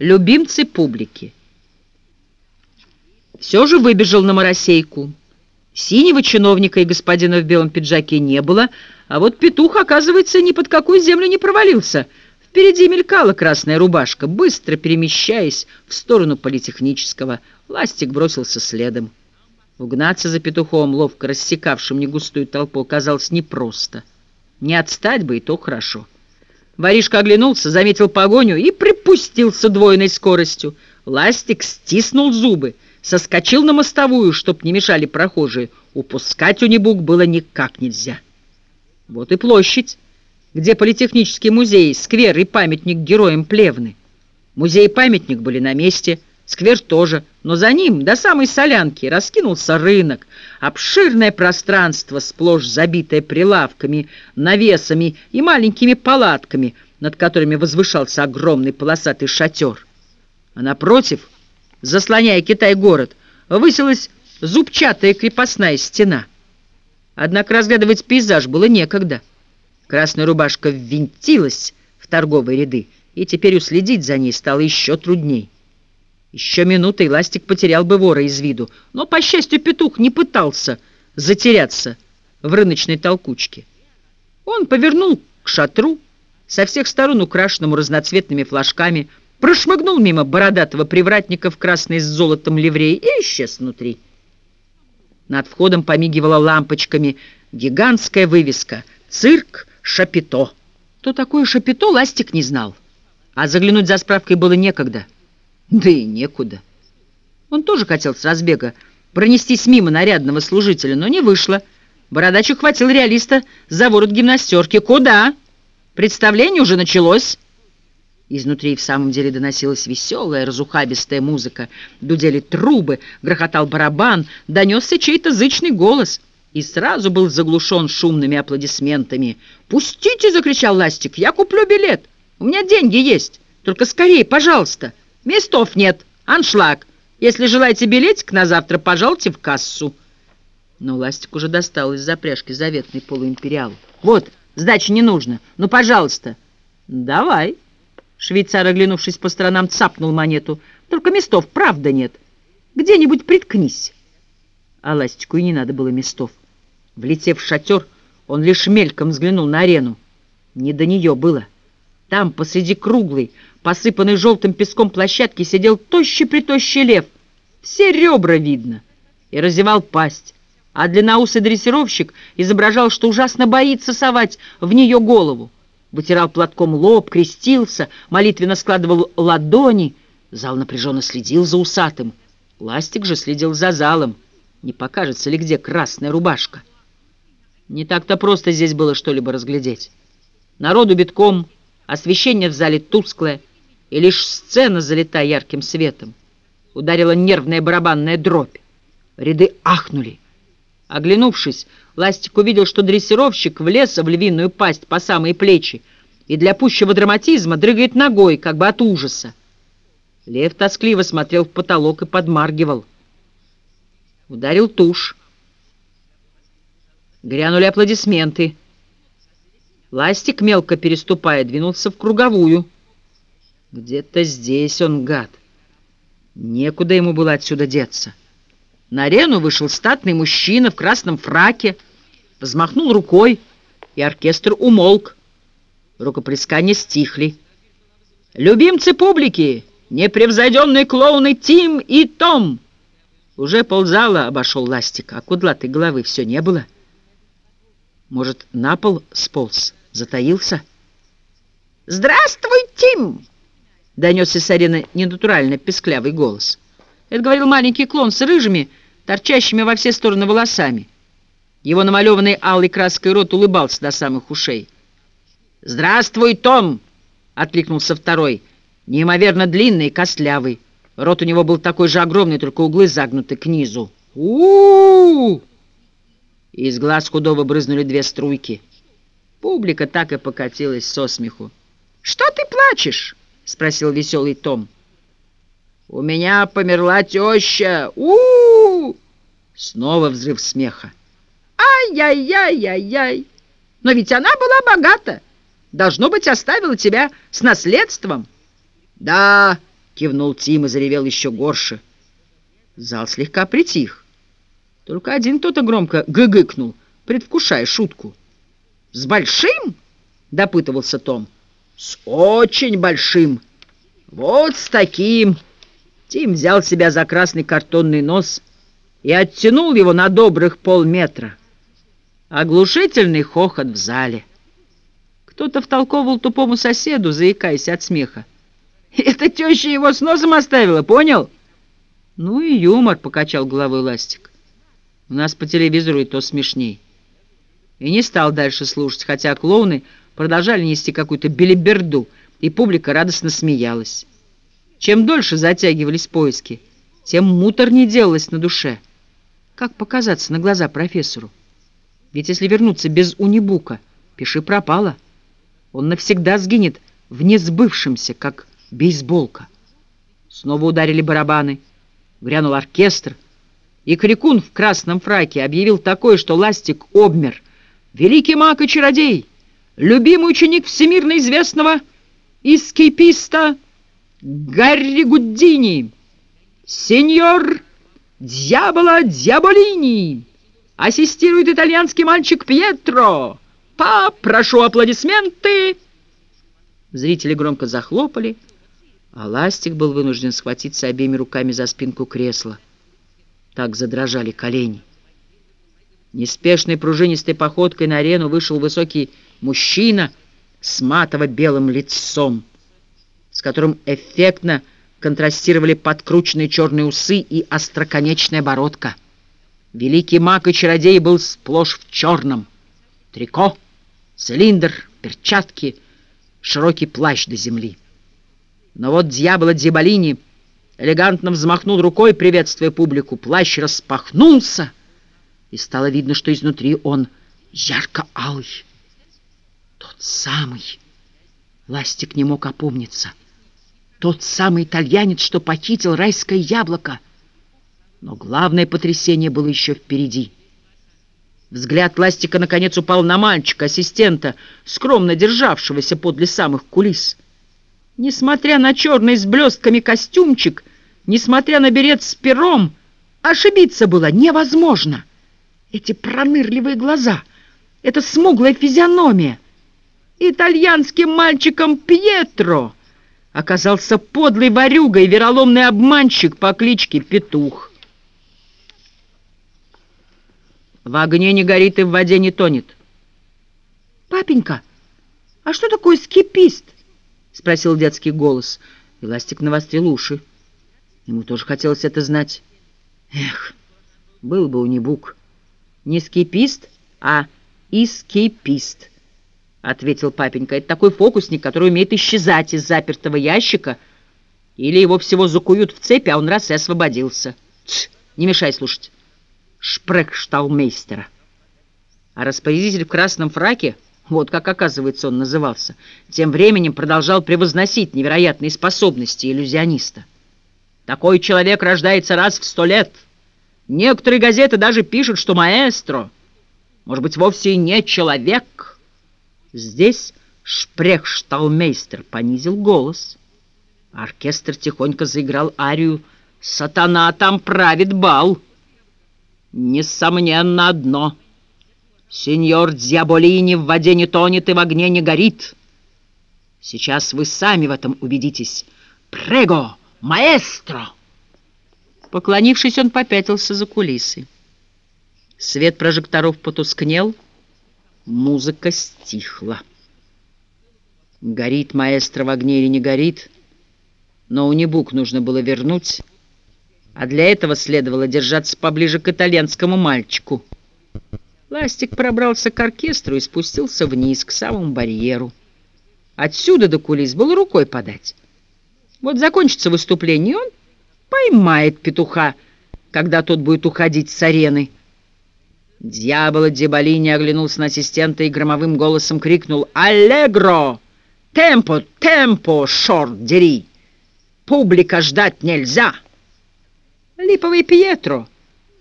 Любимцы публики. Все же выбежал на моросейку. Синего чиновника и господина в белом пиджаке не было, а вот петух, оказывается, ни под какую землю не провалился. Впереди мелькала красная рубашка, быстро перемещаясь в сторону политехнического. Ластик бросился следом. Угнаться за петухом, ловко рассекавшим негустую толпу, оказалось непросто. Не отстать бы, и то хорошо. Воришка оглянулся, заметил погоню и припустил с удвоенной скоростью. Ластик стиснул зубы, соскочил на мостовую, чтоб не мешали прохожие. Упускать унибук было никак нельзя. Вот и площадь, где политехнический музей, сквер и памятник героям Плевны. Музей и памятник были на месте, сквер тоже, но за ним, до самой солянки, раскинулся рынок, обширное пространство, сплошь забитое прилавками, навесами и маленькими палатками, над которыми возвышался огромный полосатый шатер. А напротив, заслоняя Китай-город, высилась зубчатая крепостная стена. Однако разглядывать пейзаж было некогда. Красная рубашка ввинтилась в торговые ряды, и теперь уследить за ней стало еще трудней. Еще минута, и Ластик потерял бы вора из виду, но, по счастью, петух не пытался затеряться в рыночной толкучке. Он повернул к шатру, со всех сторон украшенному разноцветными флажками, прошмыгнул мимо бородатого привратника в красной с золотом ливреи и исчез внутри. Над входом помигивала лампочками гигантская вывеска «Цирк Шапито». Кто такое Шапито, Ластик не знал, а заглянуть за справкой было некогда — да и некуда. Он тоже хотел с разбега пронестись мимо нарядного служителя, но не вышло. Бородач ухватил реалиста за ворот гимнастерки. «Куда? Представление уже началось!» Изнутри в самом деле доносилась веселая, разухабистая музыка. Дудели трубы, грохотал барабан, донесся чей-то зычный голос и сразу был заглушен шумными аплодисментами. «Пустите!» — закричал Ластик. «Я куплю билет! У меня деньги есть! Только скорее, пожалуйста!» «Местов нет. Аншлаг. Если желаете билетик на завтра, пожалуйте в кассу». Но Ластик уже достал из запряжки заветный полуимпериал. «Вот, сдачи не нужно. Ну, пожалуйста». «Давай». Швейцар, оглянувшись по сторонам, цапнул монету. «Только местов, правда, нет. Где-нибудь приткнись». А Ластику и не надо было местов. Влетев в шатер, он лишь мельком взглянул на арену. Не до нее было. Там, посреди круглой, посыпанной желтым песком площадки, сидел тощий-притощий лев. Все ребра видно. И разевал пасть. А длинноусый дрессировщик изображал, что ужасно боится совать в нее голову. Вытирал платком лоб, крестился, молитвенно складывал ладони. Зал напряженно следил за усатым. Ластик же следил за залом. Не покажется ли где красная рубашка? Не так-то просто здесь было что-либо разглядеть. Народу битком Освещение в зале тусклое, и лишь сцена залита ярким светом. Ударила нервная барабанная дробь. Ряды ахнули. Оглянувшись, Ластик увидел, что дрессировщик влез в львиную пасть по самые плечи и для пущего драматизма дрыгает ногой, как бы от ужаса. Лев тоскливо смотрел в потолок и подмаргивал. Ударил тушь. Грянули аплодисменты. Ластик, мелко переступая, двинулся в круговую. Где-то здесь он, гад. Некуда ему было отсюда деться. На арену вышел статный мужчина в красном фраке, взмахнул рукой, и оркестр умолк. Рукоплескания стихли. «Любимцы публики! Непревзойденные клоуны Тим и Том!» Уже ползала обошел ластик, а кудлатой головы все не было. Может, на пол сполз? Затаился? «Здравствуй, Тим!» — донесся с арены ненатурально песклявый голос. Это говорил маленький клон с рыжими, торчащими во все стороны волосами. Его намалеванный алой краской рот улыбался до самых ушей. «Здравствуй, Том!» — откликнулся второй, неимоверно длинный и костлявый. Рот у него был такой же огромный, только углы загнуты к низу. у у Из глаз худого брызнули две струйки — Публика так и покатилась со смеху. «Что ты плачешь?» — спросил веселый Том. «У меня померла теща! у, -у, -у Снова взрыв смеха. «Ай-яй-яй-яй-яй! Но ведь она была богата! Должно быть, оставила тебя с наследством!» «Да, кивнул Тим и заревел еще горше. Зал слегка притих. Только один кто-то громко гыгыкнул, предвкушая шутку. «С большим?» — допытывался Том. «С очень большим. Вот с таким». Тим взял себя за красный картонный нос и оттянул его на добрых полметра. Оглушительный хохот в зале. Кто-то втолковывал тупому соседу, заикаясь от смеха. «Это теща его с носом оставила, понял?» «Ну и юмор», — покачал головой Ластик. «У нас по телевизору и то смешней». И не стал дальше слушать, хотя клоуны продолжали нести какую-то белиберду, и публика радостно смеялась. Чем дольше затягивались поиски, тем муторнее делалось на душе. Как показаться на глаза профессору? Ведь если вернуться без унибука, пиши пропало. Он навсегда сгинет в несбывшемся, как бейсболка. Снова ударили барабаны, грянул оркестр, и Крикун в красном фраке объявил такое, что Ластик обмер. «Великий маг и чародей, любимый ученик всемирно известного эскейписта Гарри Гуддини, сеньор Дьявола Дьяволини, ассистирует итальянский мальчик Пьетро. Попрошу аплодисменты!» Зрители громко захлопали, а Ластик был вынужден схватиться обеими руками за спинку кресла. Так задрожали колени. Неспешной пружинистой походкой на арену вышел высокий мужчина с матово-белым лицом, с которым эффектно контрастировали подкрученные черные усы и остроконечная бородка. Великий маг и чародей был сплошь в черном. Трико, цилиндр, перчатки, широкий плащ до земли. Но вот дьявола Дзиболини элегантно взмахнул рукой, приветствуя публику. Плащ распахнулся, и стало видно, что изнутри он ярко-алый. Тот самый. Ластик не мог опомниться. Тот самый итальянец, что похитил райское яблоко. Но главное потрясение было еще впереди. Взгляд Ластика наконец упал на мальчика, ассистента, скромно державшегося подле самых кулис. Несмотря на черный с блестками костюмчик, несмотря на берет с пером, ошибиться было невозможно. Эти пронырливые глаза, эта смуглая физиономия. Итальянским мальчиком Пьетро оказался подлый ворюга и вероломный обманщик по кличке Петух. В огне не горит и в воде не тонет. «Папенька, а что такое скипист?» — спросил детский голос. И Ластик навострил уши. Ему тоже хотелось это знать. Эх, был бы у Небук. Не скипист, а искипист, — ответил папенька. Это такой фокусник, который умеет исчезать из запертого ящика, или его всего закуют в цепи, а он раз и освободился. Тш, не мешай слушать. Шпрехшталмейстера. А распорядитель в красном фраке вот как, оказывается, он назывался, тем временем продолжал превозносить невероятные способности иллюзиониста. Такой человек рождается раз в сто лет. Некоторые газеты даже пишут, что маэстро, может быть, вовсе и не человек. Здесь шпрехшталмейстер понизил голос. Оркестр тихонько заиграл арию «Сатана там правит бал». Несомненно одно — Сеньор Дзяболини в воде не тонет и в огне не горит. Сейчас вы сами в этом убедитесь. Прего, маэстро!» Поклонившись, он попятился за кулисы. Свет прожекторов потускнел, музыка стихла. Горит маэстро в огне или не горит, но унибук нужно было вернуть, а для этого следовало держаться поближе к итальянскому мальчику — Ластик пробрался к оркестру и спустился вниз, к самому барьеру. Отсюда до кулис было рукой подать. Вот закончится выступление, и он поймает петуха, когда тот будет уходить с арены. Дьявола Деболини оглянулся на ассистента и громовым голосом крикнул «Аллегро! Темпо, темпо, шорт дери! Публика ждать нельзя!» «Липовый Пьетро!»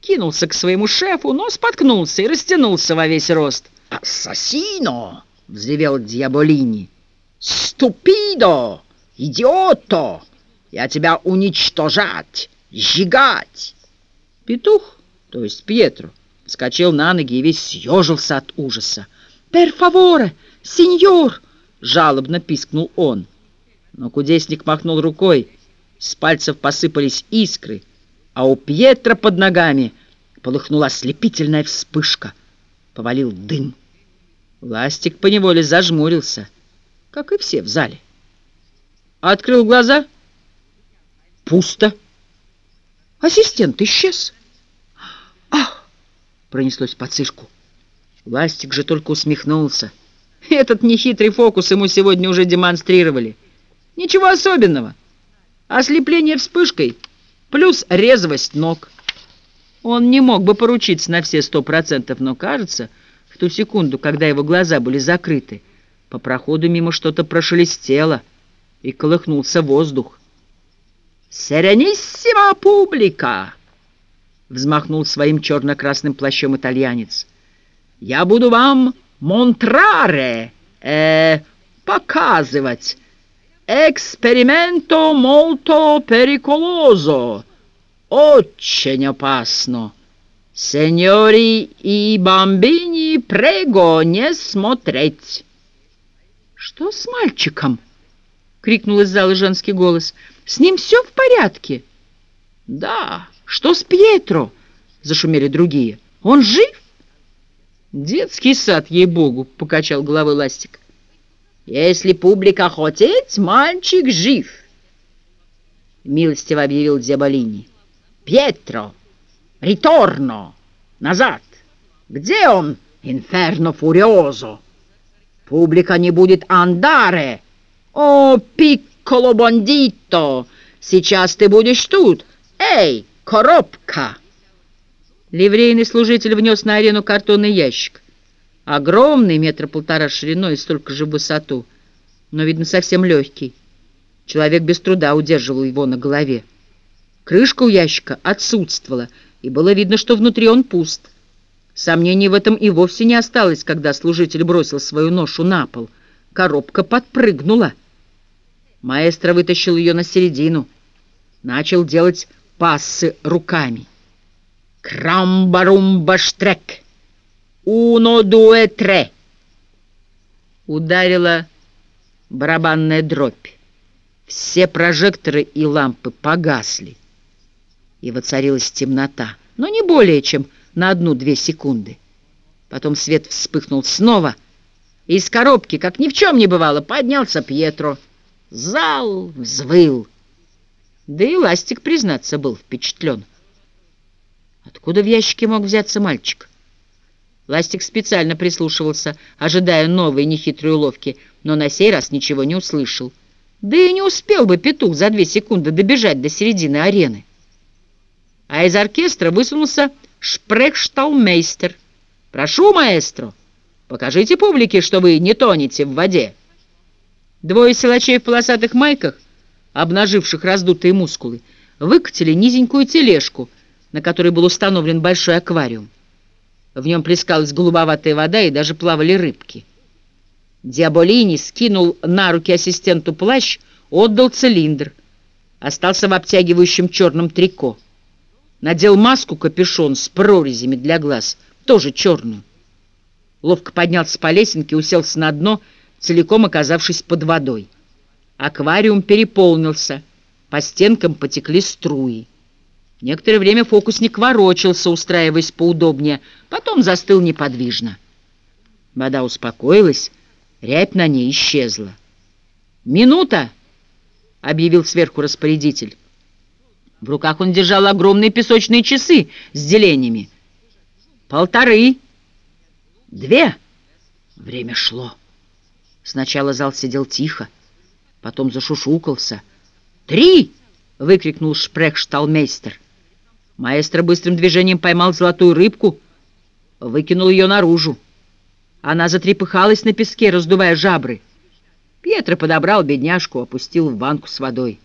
кинулся к своему шефу, но споткнулся и растянулся во весь рост. «Ассасино!» — взревел Дьяволини. «Ступидо! Идиото! Я тебя уничтожать, сжигать!» Петух, то есть Пьетро, вскочил на ноги и весь съежился от ужаса. «Пер фаворе, сеньор!» — жалобно пискнул он. Но кудесник махнул рукой, с пальцев посыпались искры, а у Пьетра под ногами полыхнула ослепительная вспышка. Повалил дым. Ластик поневоле зажмурился, как и все в зале. Открыл глаза. Пусто. Ассистент исчез. «Ах!» — пронеслось по цирку. Ластик же только усмехнулся. Этот нехитрый фокус ему сегодня уже демонстрировали. Ничего особенного. Ослепление вспышкой плюс резвость ног. Он не мог бы поручиться на все сто процентов, но, кажется, в ту секунду, когда его глаза были закрыты, по проходу мимо что-то прошелестело, и колыхнулся воздух. «Серениссима публика!» — взмахнул своим черно-красным плащом итальянец. «Я буду вам монтраре, э, показывать. Эксперименто молто периколозо. Очень опасно. Сеньори и бомбини, прего не смотреть». «Что с мальчиком?» — крикнул из зала женский голос. «С ним все в порядке?» «Да». «Что с Пьетро?» — зашумели другие. «Он жив?» «Детский сад, ей-богу!» — покачал головой Ластик. «Если публика хочет, мальчик жив!» Милостиво объявил Дзяболини. «Пьетро! Риторно! Назад! Где он, инферно фуриозо? Публика не будет андаре! О, пикколо бандито! Сейчас ты будешь тут! Эй, коробка!» Ливрейный служитель внес на арену картонный ящик. Огромный, метра полтора шириной и столько же в высоту, но, видно, совсем легкий. Человек без труда удерживал его на голове. Крышка у ящика отсутствовала, и было видно, что внутри он пуст. Сомнений в этом и вовсе не осталось, когда служитель бросил свою ношу на пол. Коробка подпрыгнула. Маэстро вытащил ее на середину. Начал делать пассы руками. «Крамбарумба-штрек! Уно, дуэ, тре!» Ударила барабанная дробь. Все прожекторы и лампы погасли, и воцарилась темнота, но не более чем на одну-две секунды. Потом свет вспыхнул снова, и из коробки, как ни в чем не бывало, поднялся Пьетро. Зал взвыл. Да и Ластик, признаться, был впечатлен. Откуда в ящике мог взяться мальчик? Ластик специально прислушивался, ожидая новой нехитрой уловки, но на сей раз ничего не услышал. Да и не успел бы петух за две секунды добежать до середины арены. А из оркестра высунулся шпрехшталмейстер. «Прошу, маэстро, покажите публике, что вы не тонете в воде». Двое силачей в полосатых майках, обнаживших раздутые мускулы, выкатили низенькую тележку, на которой был установлен большой аквариум. В нем плескалась голубоватая вода и даже плавали рыбки. Диаболини скинул на руки ассистенту плащ, отдал цилиндр. Остался в обтягивающем черном трико. Надел маску-капюшон с прорезями для глаз, тоже черную. Ловко поднялся по лесенке, уселся на дно, целиком оказавшись под водой. Аквариум переполнился, по стенкам потекли струи. Некоторое время фокусник ворочался, устраиваясь поудобнее, потом застыл неподвижно. Вода успокоилась, рябь на ней исчезла. «Минута!» — объявил сверху распорядитель. В руках он держал огромные песочные часы с делениями. «Полторы!» «Две!» Время шло. Сначала зал сидел тихо, потом зашушукался. «Три!» — выкрикнул шпрехшталмейстер. Маэстро быстрым движением поймал золотую рыбку, выкинул ее наружу. Она затрепыхалась на песке, раздувая жабры. Пьетро подобрал бедняжку, опустил в банку с водой.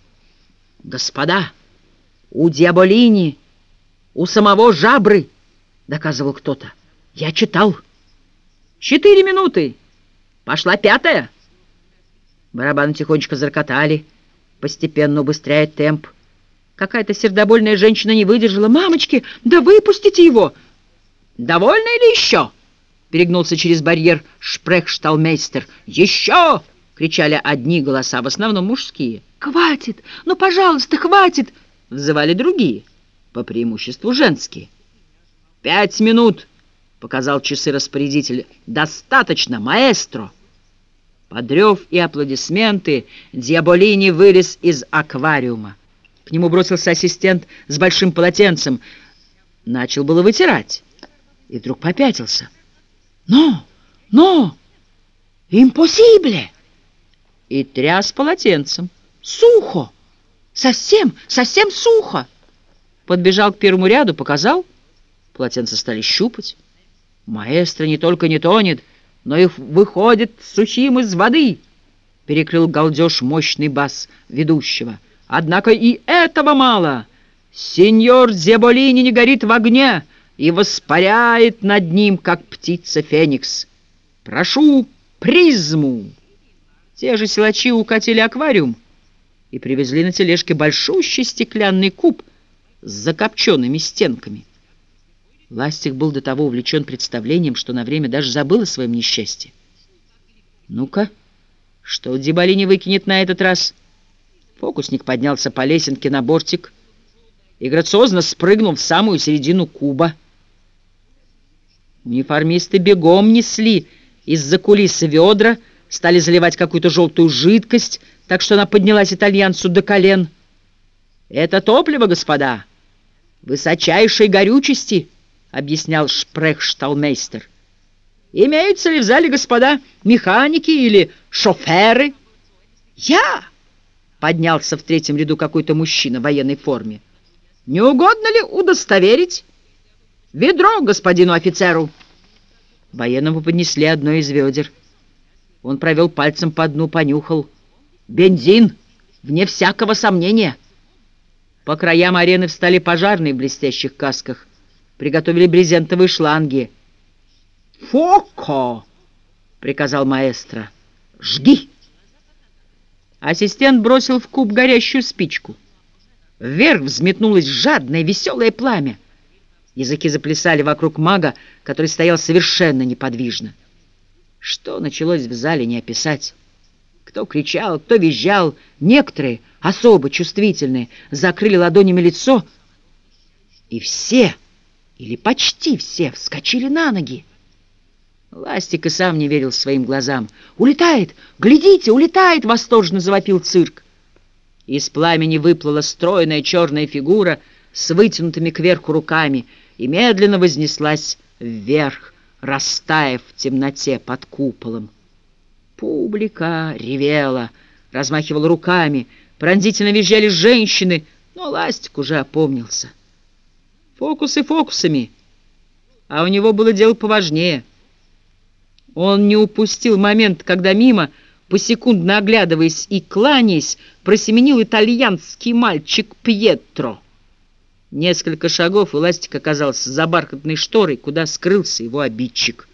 «Господа, у Диаболини, у самого жабры!» — доказывал кто-то. «Я читал. Четыре минуты. Пошла пятая». Барабаны тихонечко заркотали. постепенно убыстряя темп. Какая-то сердобольная женщина не выдержала. «Мамочки, да выпустите его!» «Довольно или еще?» — перегнулся через барьер шпрехшталмейстер. «Еще!» — кричали одни голоса, в основном мужские. «Хватит! Ну, пожалуйста, хватит!» — взывали другие, по преимуществу женские. «Пять минут!» — показал часы распорядитель. «Достаточно, маэстро!» Подрев и аплодисменты, Диаболини вылез из аквариума. К нему бросился ассистент с большим полотенцем. Начал было вытирать. И вдруг попятился. «Но! Но! Импосибле!» И тряс полотенцем. «Сухо! Совсем, совсем сухо!» Подбежал к первому ряду, показал. Полотенца стали щупать. Маэстро не только не тонет, но и выходит сухим из воды, перекрыл галдеж мощный бас ведущего. Однако и этого мало. Сеньор Зеболини не горит в огне и воспаряет над ним, как птица Феникс. Прошу призму. Те же силачи укатили аквариум и привезли на тележке большущий стеклянный куб с закопченными стенками. Ластик был до того увлечен представлением, что на время даже забыл о своем несчастье. «Ну-ка, что Дебали не выкинет на этот раз?» Фокусник поднялся по лесенке на бортик и грациозно спрыгнул в самую середину куба. Униформисты бегом несли из-за кулисы ведра, стали заливать какую-то желтую жидкость, так что она поднялась итальянцу до колен. «Это топливо, господа, высочайшей горючести», — объяснял шпрехшталмейстер. «Имеются ли в зале, господа, механики или шоферы?» «Я!» — поднялся в третьем ряду какой-то мужчина в военной форме. «Не угодно ли удостоверить?» «Ведро господину офицеру!» Военному поднесли одно из ведер. Он провел пальцем по дну, понюхал. «Бензин! Вне всякого сомнения!» По краям арены встали пожарные в блестящих касках. Приготовили брезентовые шланги. «Фоко!» — приказал маэстро. «Жги!» Ассистент бросил в куб горящую спичку. Вверх взметнулось жадное, веселое пламя. Языки заплясали вокруг мага, который стоял совершенно неподвижно. Что началось в зале, не описать. Кто кричал, кто визжал. Некоторые, особо чувствительные, закрыли ладонями лицо. И все, или почти все, вскочили на ноги. Ластик и сам не верил своим глазам. «Улетает! Глядите, улетает!» — восторженно завопил цирк. Из пламени выплыла стройная черная фигура с вытянутыми кверху руками — и медленно вознеслась вверх, растаяв в темноте под куполом. Публика ревела, размахивала руками, пронзительно визжали женщины, но Ластик уже опомнился. Фокусы фокусами, а у него было дело поважнее. Он не упустил момент, когда мимо, посекундно оглядываясь и кланяясь, просеменил итальянский мальчик Пьетро. Несколько шагов, и Ластик оказался за бархатной шторой, куда скрылся его обидчик —